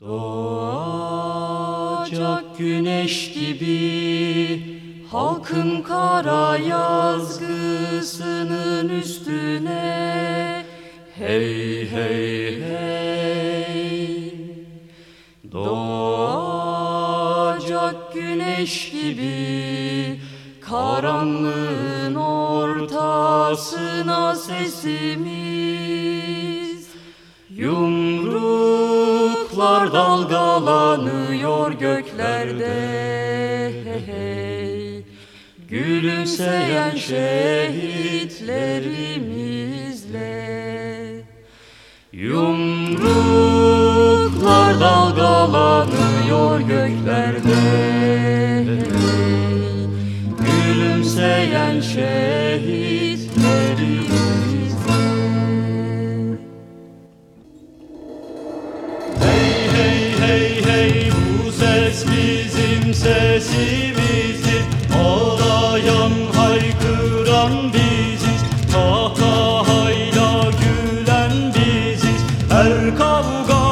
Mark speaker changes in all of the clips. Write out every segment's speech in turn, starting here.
Speaker 1: Doğacak güneş gibi halkın kara yazgısının üstüne. Hey hey hey. Doğacak güneş gibi karanlığın ortasına sesimiz Yumruklar dalgalanıyor göklerde hey, hey. Gülümseyen şehitlerimizle Yumruklar dalgalanıyor göklerde hey. Gülümseyen şehitlerimizle
Speaker 2: Ağlayan haykıran biziz. Kahkahayla gülen biziz. Her kavgada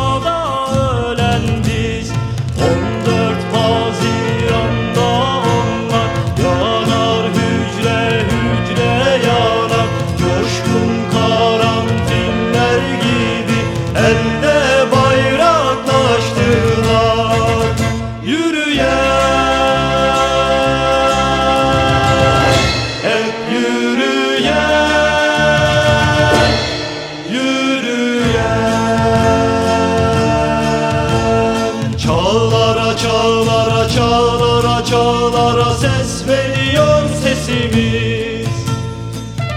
Speaker 2: çağlara çağlara ses veriyor sesimiz.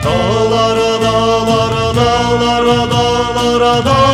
Speaker 2: Dağlara dağlara dağlara dağlara dağlara